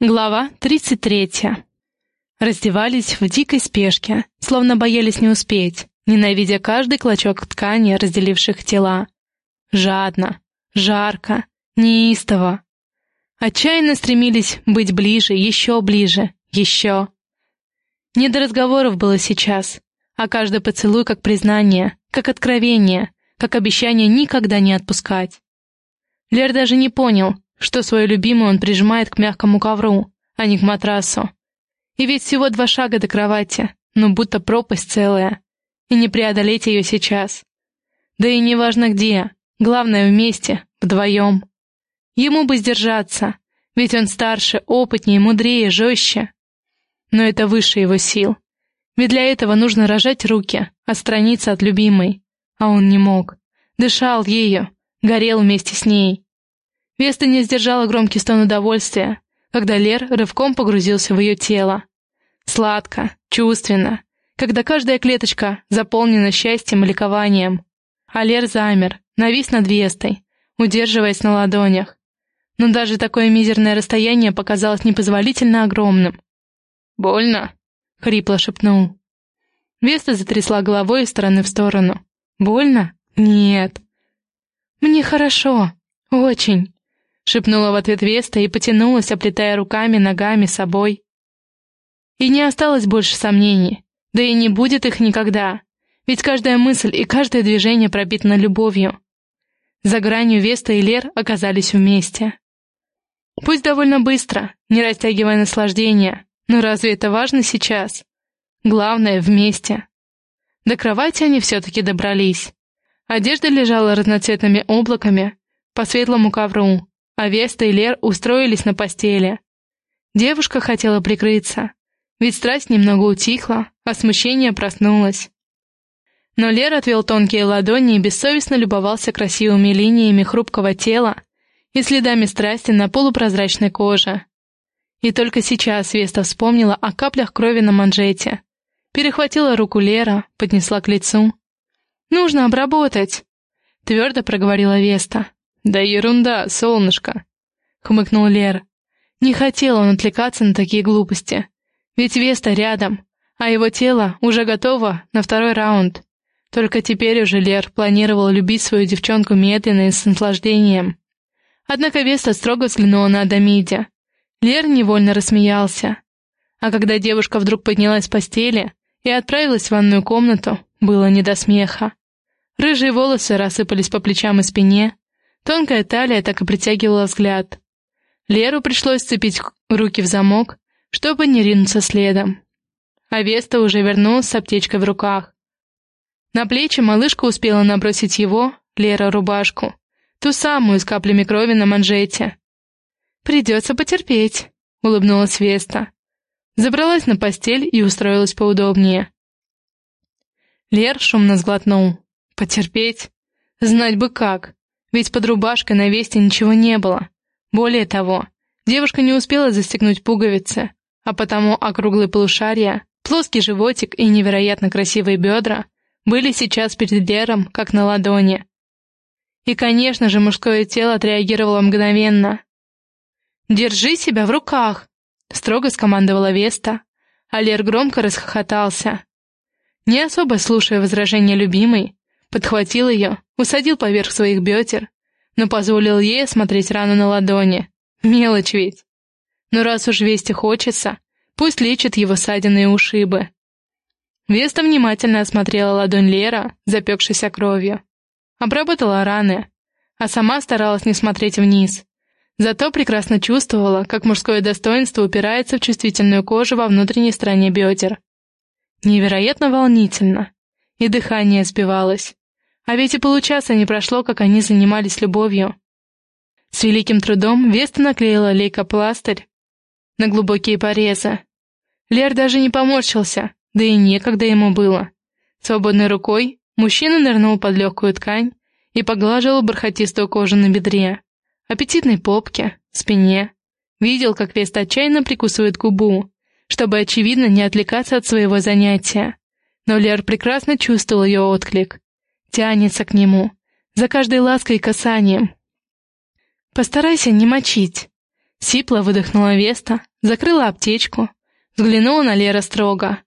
Глава 33. Раздевались в дикой спешке, словно боялись не успеть, ненавидя каждый клочок ткани, разделивших тела. Жадно, жарко, неистово. Отчаянно стремились быть ближе, еще ближе, еще. Не до разговоров было сейчас, а каждый поцелуй как признание, как откровение, как обещание никогда не отпускать. Лер даже не понял, что свою любимую он прижимает к мягкому ковру, а не к матрасу. И ведь всего два шага до кровати, но будто пропасть целая, и не преодолеть ее сейчас. Да и неважно где, главное вместе, вдвоем. Ему бы сдержаться, ведь он старше, опытнее, мудрее, жестче. Но это выше его сил. Ведь для этого нужно рожать руки, отстраниться от любимой. А он не мог. Дышал ею, горел вместе с ней. Веста не сдержала громкий стон удовольствия, когда Лер рывком погрузился в ее тело. Сладко, чувственно, когда каждая клеточка заполнена счастьем и ликованием. А Лер замер, навис над Вестой, удерживаясь на ладонях. Но даже такое мизерное расстояние показалось непозволительно огромным. «Больно?» — хрипло шепнул. Веста затрясла головой из стороны в сторону. «Больно? Нет». «Мне хорошо. Очень» шепнула в ответ Веста и потянулась, оплетая руками, ногами, собой. И не осталось больше сомнений, да и не будет их никогда, ведь каждая мысль и каждое движение пропитано любовью. За гранью Веста и Лер оказались вместе. Пусть довольно быстро, не растягивая наслаждение, но разве это важно сейчас? Главное — вместе. До кровати они все-таки добрались. Одежда лежала разноцветными облаками по светлому ковру, а Веста и Лер устроились на постели. Девушка хотела прикрыться, ведь страсть немного утихла, а смущение проснулось. Но Лер отвел тонкие ладони и бессовестно любовался красивыми линиями хрупкого тела и следами страсти на полупрозрачной коже. И только сейчас Веста вспомнила о каплях крови на манжете. Перехватила руку Лера, поднесла к лицу. «Нужно обработать», — твердо проговорила Веста. «Да ерунда, солнышко!» — хмыкнул Лер. Не хотел он отвлекаться на такие глупости. Ведь Веста рядом, а его тело уже готово на второй раунд. Только теперь уже Лер планировал любить свою девчонку медленно и с наслаждением. Однако Веста строго взглянула на Адамиде. Лер невольно рассмеялся. А когда девушка вдруг поднялась с постели и отправилась в ванную комнату, было не до смеха. Рыжие волосы рассыпались по плечам и спине, Тонкая талия так и притягивала взгляд. Леру пришлось сцепить руки в замок, чтобы не ринуться следом. А Веста уже вернулась с аптечкой в руках. На плечи малышка успела набросить его, Лера, рубашку, ту самую с каплями крови на манжете. «Придется потерпеть», — улыбнулась Веста. Забралась на постель и устроилась поудобнее. Лер шумно сглотнул. «Потерпеть? Знать бы как. Ведь под рубашкой на весте ничего не было. Более того, девушка не успела застегнуть пуговицы, а потому округлые полушария, плоский животик и невероятно красивые бедра были сейчас перед Лером как на ладони. И, конечно же, мужское тело отреагировало мгновенно. «Держи себя в руках!» — строго скомандовала Веста, а Лер громко расхохотался. Не особо слушая возражения любимой, подхватил ее, усадил поверх своих бедер, но позволил ей осмотреть рану на ладони. Мелочь ведь. Но раз уж Вести хочется, пусть лечит его ссадины и ушибы. Веста внимательно осмотрела ладонь Лера, запекшейся кровью. Обработала раны, а сама старалась не смотреть вниз. Зато прекрасно чувствовала, как мужское достоинство упирается в чувствительную кожу во внутренней стороне бедер. Невероятно волнительно. И дыхание сбивалось. А ведь и получаса не прошло, как они занимались любовью. С великим трудом Веста наклеила лейкопластырь на глубокие порезы. Лер даже не поморщился, да и некогда ему было. Свободной рукой мужчина нырнул под легкую ткань и поглаживал бархатистую кожу на бедре, аппетитной попке, спине. Видел, как Веста отчаянно прикусывает губу, чтобы, очевидно, не отвлекаться от своего занятия. Но Лер прекрасно чувствовал ее отклик тянется к нему, за каждой лаской и касанием. «Постарайся не мочить», — сипло выдохнула Веста, закрыла аптечку, взглянула на Лера строго.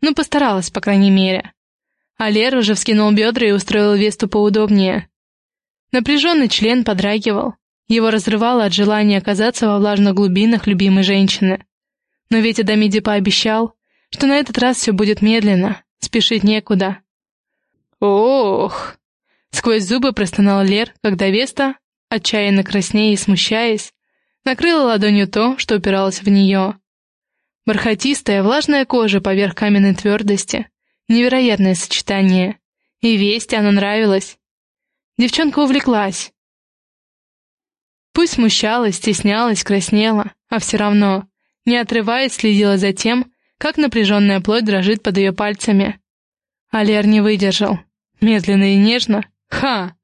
Ну, постаралась, по крайней мере. А Лер уже вскинул бедра и устроил Весту поудобнее. Напряженный член подрагивал. Его разрывало от желания оказаться во влажных глубинах любимой женщины. Но ведь Адамиди пообещал, что на этот раз все будет медленно, спешить некуда. «Ох!» — сквозь зубы простонал Лер, когда Веста, отчаянно краснея и смущаясь, накрыла ладонью то, что упиралось в нее. Бархатистая, влажная кожа поверх каменной твердости. Невероятное сочетание. И Весте оно нравилось. Девчонка увлеклась. Пусть смущалась, стеснялась, краснела, а все равно, не отрываясь, следила за тем, как напряженная плоть дрожит под ее пальцами. Алер не выдержал. Медленно и нежно. Ха!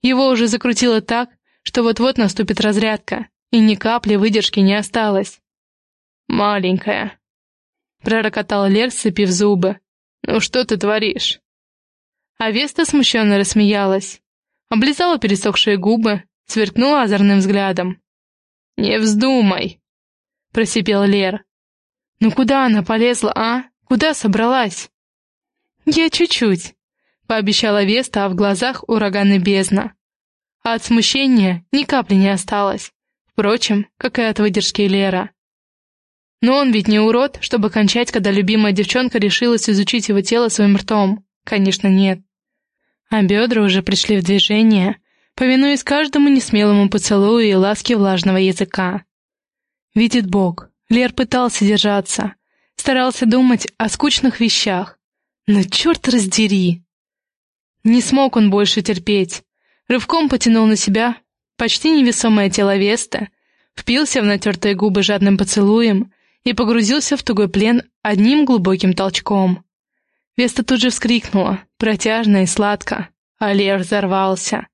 Его уже закрутило так, что вот-вот наступит разрядка, и ни капли выдержки не осталось. «Маленькая», — пророкотал Лер, сцепив зубы. «Ну что ты творишь?» А Веста смущенно рассмеялась, облизала пересохшие губы, сверкнула озорным взглядом. «Не вздумай!» — просипел Лер. «Ну куда она полезла, а? Куда собралась?» «Я чуть-чуть», — пообещала Веста, а в глазах ураганной бездна. А от смущения ни капли не осталось. Впрочем, как и от выдержки Лера. Но он ведь не урод, чтобы кончать, когда любимая девчонка решилась изучить его тело своим ртом. Конечно, нет. А бедра уже пришли в движение, повинуясь каждому несмелому поцелую и ласке влажного языка. Видит Бог, Лер пытался держаться, старался думать о скучных вещах. Но черт раздери! Не смог он больше терпеть. Рывком потянул на себя почти невесомое тело Веста, впился в натертые губы жадным поцелуем и погрузился в тугой плен одним глубоким толчком. Веста тут же вскрикнула, протяжно и сладко, а Лер взорвался.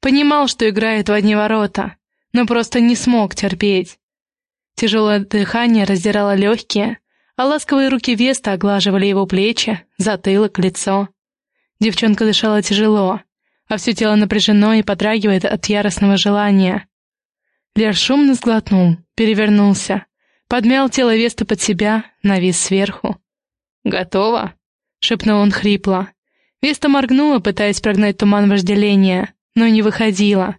Понимал, что играет в одни ворота, но просто не смог терпеть. Тяжелое дыхание раздирало легкие, а ласковые руки Веста оглаживали его плечи, затылок, лицо. Девчонка дышала тяжело, а все тело напряжено и подрагивает от яростного желания. Лер шумно сглотнул, перевернулся, подмял тело Веста под себя, навис сверху. «Готово?» — шепнул он хрипло. Веста моргнула, пытаясь прогнать туман вожделения, но не выходила.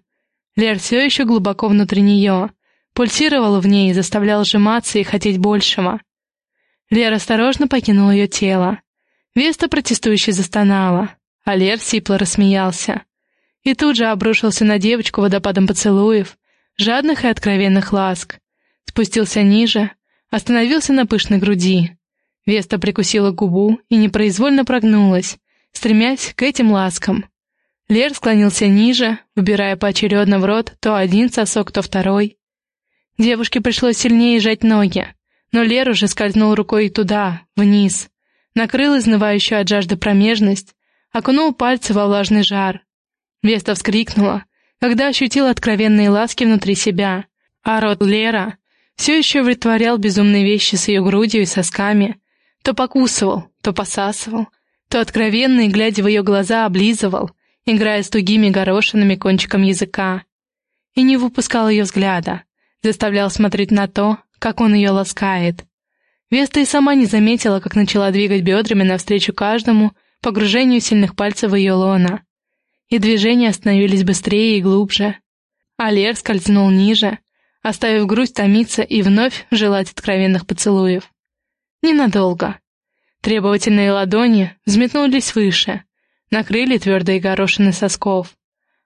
Лер все еще глубоко внутри нее, пульсировал в ней, заставлял сжиматься и хотеть большего. Лер осторожно покинул ее тело. Веста протестующе застонала, а Лер сипло рассмеялся. И тут же обрушился на девочку водопадом поцелуев, жадных и откровенных ласк, спустился ниже, остановился на пышной груди. Веста прикусила губу и непроизвольно прогнулась, стремясь к этим ласкам. Лер склонился ниже, выбирая поочередно в рот то один сосок, то второй. Девушке пришлось сильнее сжать ноги, но Лер уже скользнул рукой туда, вниз, накрыл изнывающую от жажды промежность, окунул пальцы во влажный жар. Веста вскрикнула, когда ощутила откровенные ласки внутри себя, а рот Лера все еще вытворял безумные вещи с ее грудью и сосками. То покусывал, то посасывал, то откровенно и, глядя в ее глаза, облизывал, играя с тугими горошинами кончиком языка. И не выпускал ее взгляда, заставлял смотреть на то, как он ее ласкает. Веста и сама не заметила, как начала двигать бедрами навстречу каждому погружению сильных пальцев в ее лона. И движения становились быстрее и глубже. А Лер скользнул ниже, оставив грусть томиться и вновь желать откровенных поцелуев. Ненадолго. Требовательные ладони взметнулись выше, накрыли твердые горошины сосков.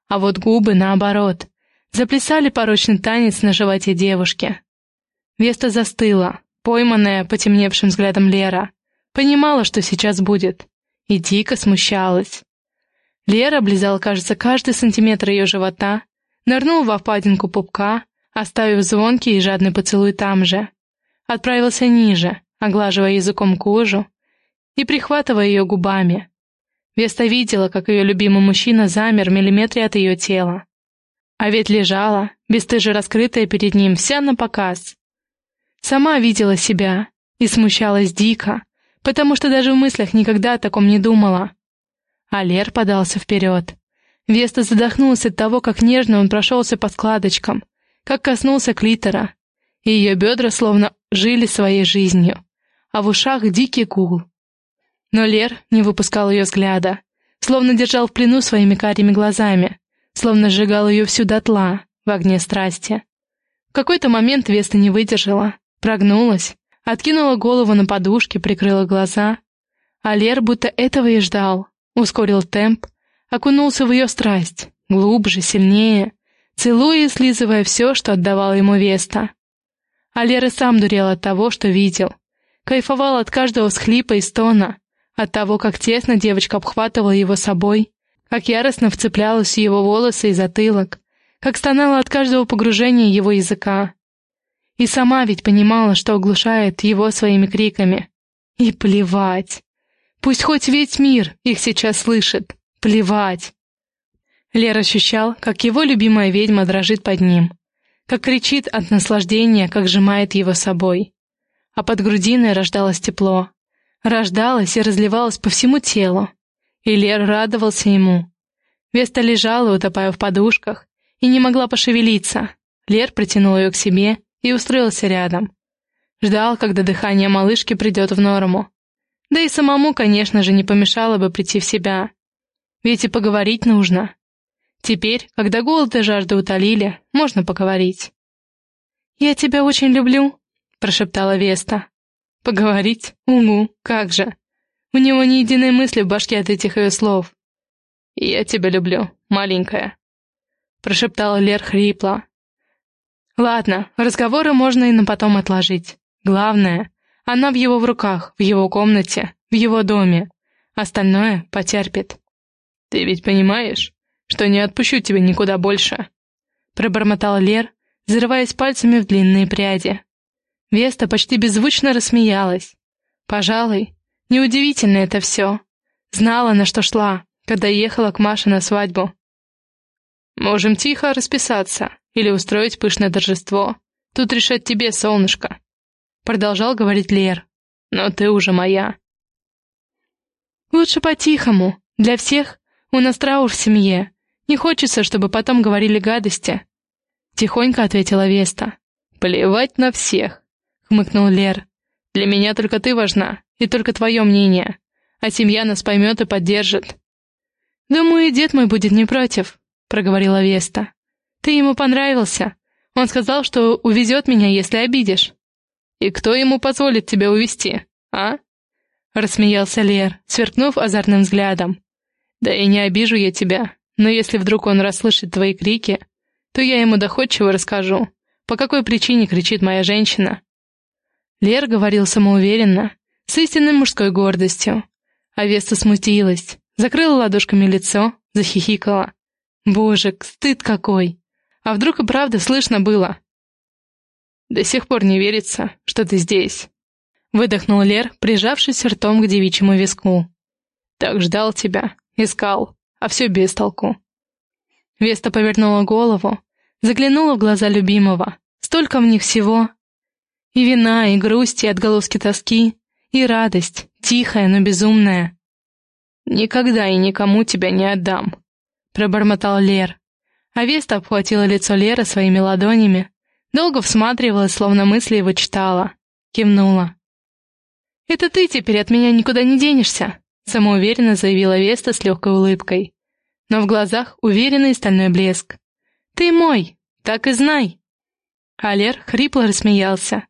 А вот губы, наоборот, заплясали порочный танец на животе девушки. Веста застыла, пойманная потемневшим взглядом Лера. Понимала, что сейчас будет, и дико смущалась. Лера облизала, кажется, каждый сантиметр ее живота, нырнул во впадинку пупка, оставив звонкий и жадный поцелуй там же. Отправился ниже, оглаживая языком кожу и прихватывая ее губами. Веста видела, как ее любимый мужчина замер в миллиметре от ее тела. А ведь лежала, бесстыже раскрытая перед ним, вся на показ. Сама видела себя и смущалась дико, потому что даже в мыслях никогда о таком не думала. А Лер подался вперед. Веста задохнулась от того, как нежно он прошелся по складочкам, как коснулся клитора, и ее бедра словно жили своей жизнью, а в ушах дикий гул. Но Лер не выпускал ее взгляда, словно держал в плену своими карими глазами, словно сжигал ее всю дотла в огне страсти. В какой-то момент Веста не выдержала, прогнулась, откинула голову на подушке, прикрыла глаза. А Лер будто этого и ждал, ускорил темп, окунулся в ее страсть, глубже, сильнее, целуя и слизывая все, что отдавала ему Веста. А Лера сам дурел от того, что видел. Кайфовал от каждого всхлипа и стона, от того, как тесно девочка обхватывала его собой, как яростно вцеплялась в его волосы и затылок, как стонала от каждого погружения его языка. И сама ведь понимала, что оглушает его своими криками. И плевать. Пусть хоть весь мир их сейчас слышит. Плевать. Лер ощущал, как его любимая ведьма дрожит под ним, как кричит от наслаждения, как сжимает его собой. А под грудиной рождалось тепло. Рождалось и разливалось по всему телу. И Лер радовался ему. Веста лежала, утопая в подушках, и не могла пошевелиться. Лер притянул ее к себе и устроился рядом. Ждал, когда дыхание малышки придет в норму. Да и самому, конечно же, не помешало бы прийти в себя. Ведь и поговорить нужно. Теперь, когда голод и жажда утолили, можно поговорить. «Я тебя очень люблю», — прошептала Веста. «Поговорить? Угу, как же!» У него ни единой мысли в башке от этих ее слов. «Я тебя люблю, маленькая», — прошептал Лер хрипло. «Ладно, разговоры можно и на потом отложить. Главное, она в его в руках, в его комнате, в его доме. Остальное потерпит». «Ты ведь понимаешь, что не отпущу тебя никуда больше?» Пробормотал Лер, зарываясь пальцами в длинные пряди. Веста почти беззвучно рассмеялась. Пожалуй, неудивительно это все. Знала, на что шла, когда ехала к Маше на свадьбу. Можем тихо расписаться или устроить пышное торжество. Тут решать тебе, солнышко. Продолжал говорить Лер. Но ты уже моя. Лучше по-тихому. Для всех у нас траур в семье. Не хочется, чтобы потом говорили гадости. Тихонько ответила Веста. Плевать на всех, хмыкнул Лер. Для меня только ты важна, и только твое мнение. А семья нас поймет и поддержит. Думаю, и дед мой будет не против, — проговорила Веста. «Ты ему понравился. Он сказал, что увезет меня, если обидишь». «И кто ему позволит тебя увести, а?» Рассмеялся Лер, сверкнув озорным взглядом. «Да и не обижу я тебя, но если вдруг он расслышит твои крики, то я ему доходчиво расскажу, по какой причине кричит моя женщина». Лер говорил самоуверенно, с истинной мужской гордостью. А Веста смутилась, закрыла ладошками лицо, захихикала. Боже, стыд какой! А вдруг и правда слышно было? До сих пор не верится, что ты здесь. Выдохнул Лер, прижавшись ртом к девичьему виску. Так ждал тебя, искал, а все без толку. Веста повернула голову, заглянула в глаза любимого. Столько в них всего. И вина, и грусть, и отголоски тоски, и радость, тихая, но безумная. Никогда и никому тебя не отдам, — пробормотал Лер. А Веста обхватила лицо Лера своими ладонями, долго всматривалась, словно мысли его читала. Кивнула. «Это ты теперь от меня никуда не денешься», — самоуверенно заявила Веста с легкой улыбкой. Но в глазах уверенный стальной блеск. «Ты мой, так и знай». А Лер хрипло рассмеялся.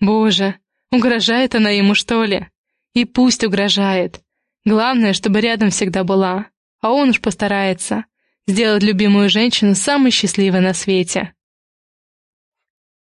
«Боже, угрожает она ему, что ли? И пусть угрожает. Главное, чтобы рядом всегда была а он уж постарается сделать любимую женщину самой счастливой на свете.